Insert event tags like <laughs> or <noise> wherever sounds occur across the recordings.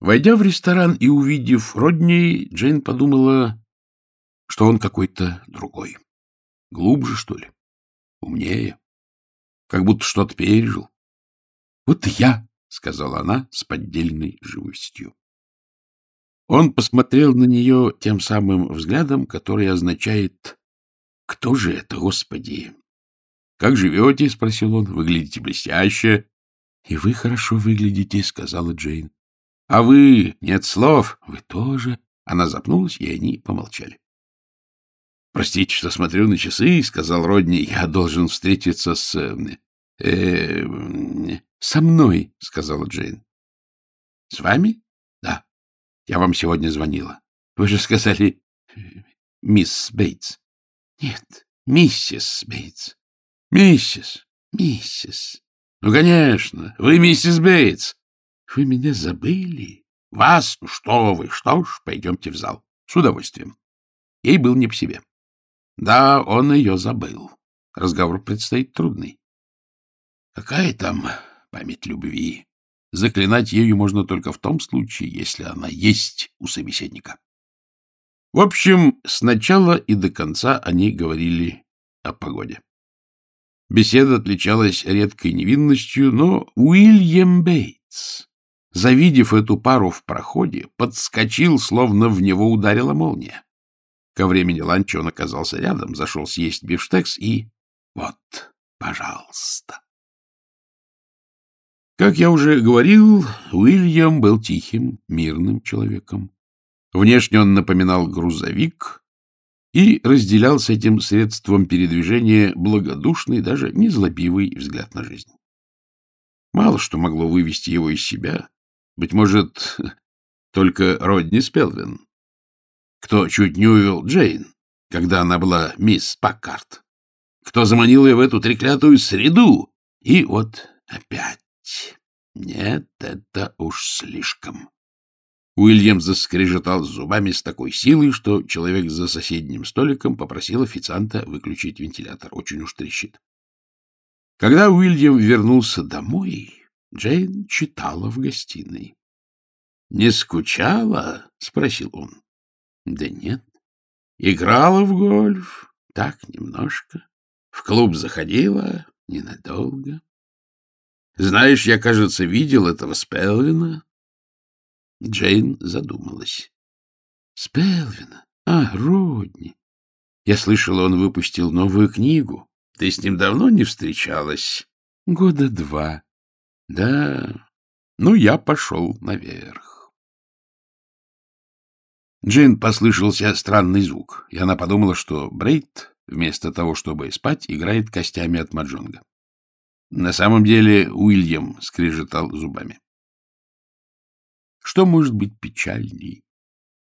Войдя в ресторан и увидев Родни, Джейн подумала, что он какой-то другой. Глубже, что ли? Умнее. Как будто что-то пережил. — Вот я, — сказала она с поддельной живостью. Он посмотрел на нее тем самым взглядом, который означает «Кто же это, Господи?» «Как живете?» — спросил он. «Выглядите блестяще». «И вы хорошо выглядите», — сказала Джейн. «А вы? Нет слов. Вы тоже». Она запнулась, и они помолчали. «Простите, что смотрю на часы», — сказал Родни. «Я должен встретиться с...» э, э, «Со мной», — сказала Джейн. «С вами?» «Да. Я вам сегодня звонила. Вы же сказали мисс Бейтс». «Нет, миссис Бейтс». «Миссис, миссис». «Ну, конечно, вы миссис Бейтс». «Вы меня забыли?» «Вас? Ну что вы, что ж, пойдемте в зал». «С удовольствием». Ей был не по себе. Да, он ее забыл. Разговор предстоит трудный. Какая там память любви? Заклинать ею можно только в том случае, если она есть у собеседника. В общем, сначала и до конца они говорили о погоде. Беседа отличалась редкой невинностью, но Уильям Бейтс, завидев эту пару в проходе, подскочил, словно в него ударила молния. Ко времени ланча он оказался рядом, зашел съесть бифштекс и... Вот, пожалуйста. Как я уже говорил, Уильям был тихим, мирным человеком. Внешне он напоминал грузовик и разделял с этим средством передвижения благодушный, даже незлобивый взгляд на жизнь. Мало что могло вывести его из себя. Быть может, <laughs> только Родни Спелвин кто чуть не увел Джейн, когда она была мисс Паккарт, кто заманил ее в эту треклятую среду. И вот опять. Нет, это уж слишком. Уильям заскрежетал зубами с такой силой, что человек за соседним столиком попросил официанта выключить вентилятор. Очень уж трещит. Когда Уильям вернулся домой, Джейн читала в гостиной. — Не скучала? — спросил он. Да нет. Играла в гольф, так немножко. В клуб заходила ненадолго. Знаешь, я, кажется, видел этого Спелвина. Джейн задумалась. Спелвина? А, Родни. Я слышала, он выпустил новую книгу. Ты с ним давно не встречалась? Года два. Да. Ну, я пошел наверх. Джейн послышался странный звук, и она подумала, что Брейд, вместо того, чтобы спать, играет костями от маджонга. На самом деле Уильям скрежетал зубами. Что может быть печальней,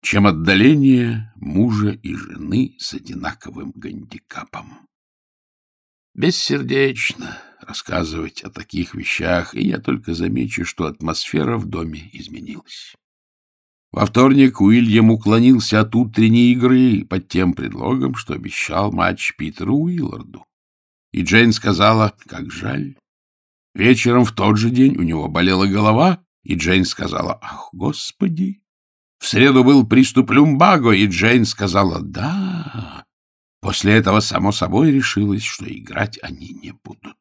чем отдаление мужа и жены с одинаковым гандикапом? Бессердечно рассказывать о таких вещах, и я только замечу, что атмосфера в доме изменилась. Во вторник Уильям уклонился от утренней игры под тем предлогом, что обещал матч Питеру Уилларду. И Джейн сказала, как жаль. Вечером в тот же день у него болела голова, и Джейн сказала, ах, господи. В среду был приступ люмбаго, и Джейн сказала, да. После этого, само собой, решилось, что играть они не будут.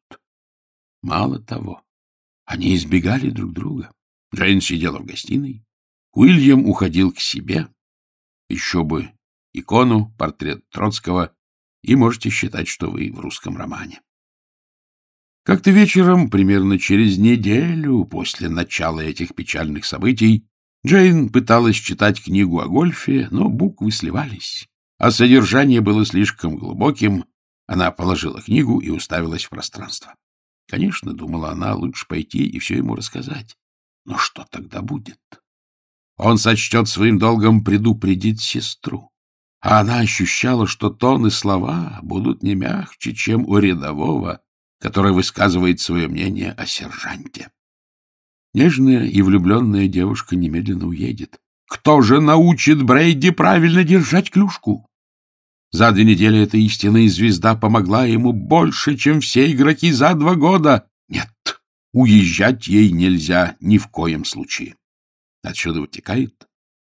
Мало того, они избегали друг друга. Джейн сидела в гостиной, Уильям уходил к себе. Еще бы икону, портрет Троцкого, и можете считать, что вы в русском романе. Как-то вечером, примерно через неделю после начала этих печальных событий, Джейн пыталась читать книгу о гольфе, но буквы сливались, а содержание было слишком глубоким. Она положила книгу и уставилась в пространство. Конечно, думала она, лучше пойти и все ему рассказать. Но что тогда будет? Он сочтет своим долгом предупредить сестру. А она ощущала, что тон и слова будут не мягче, чем у рядового, который высказывает свое мнение о сержанте. Нежная и влюбленная девушка немедленно уедет. Кто же научит Брейди правильно держать клюшку? За две недели эта истинная звезда помогла ему больше, чем все игроки за два года. Нет, уезжать ей нельзя ни в коем случае. Отсюда вытекает,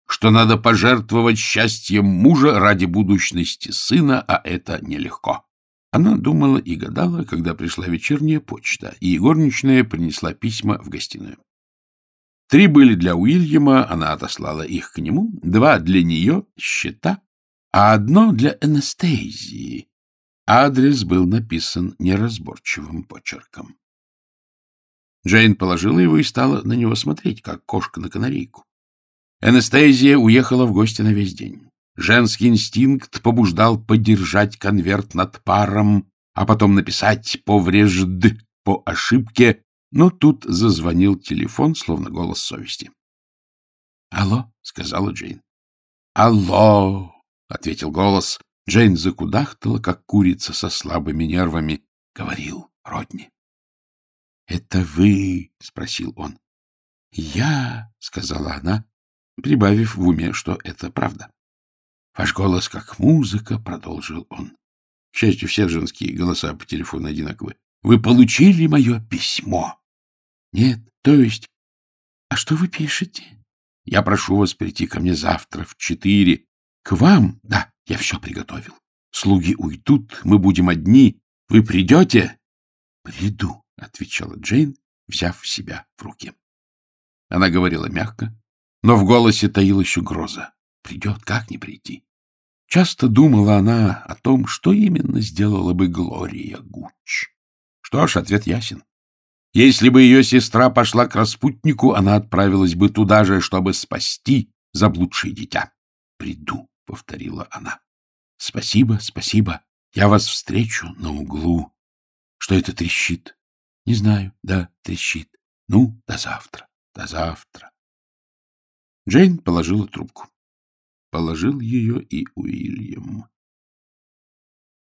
что надо пожертвовать счастьем мужа ради будущности сына, а это нелегко. Она думала и гадала, когда пришла вечерняя почта, и горничная принесла письма в гостиную. Три были для Уильяма, она отослала их к нему, два для нее, счета, а одно для Энестезии. Адрес был написан неразборчивым почерком. Джейн положила его и стала на него смотреть, как кошка на канарейку. Энестезия уехала в гости на весь день. Женский инстинкт побуждал подержать конверт над паром, а потом написать «поврежд» по ошибке, но тут зазвонил телефон, словно голос совести. «Алло», — сказала Джейн. «Алло», — ответил голос. Джейн закудахтала, как курица со слабыми нервами. Говорил Родни. — Это вы? — спросил он. — Я, — сказала она, прибавив в уме, что это правда. — Ваш голос как музыка, — продолжил он. К счастью, все женские голоса по телефону одинаковые. — Вы получили мое письмо? — Нет, то есть... — А что вы пишете? — Я прошу вас прийти ко мне завтра в четыре. — К вам? Да, я все приготовил. Слуги уйдут, мы будем одни. Вы придете? — Приду, — отвечала Джейн, взяв себя в руки. Она говорила мягко, но в голосе таилась угроза. Придет, как не прийти. Часто думала она о том, что именно сделала бы Глория Гуч. Что ж, ответ ясен. Если бы ее сестра пошла к распутнику, она отправилась бы туда же, чтобы спасти заблудшее дитя. «Приду», — повторила она. «Спасибо, спасибо. Я вас встречу на углу. Что это трещит? Не знаю. Да, трещит. Ну, до завтра. До завтра. Джейн положила трубку. Положил ее и Уильям.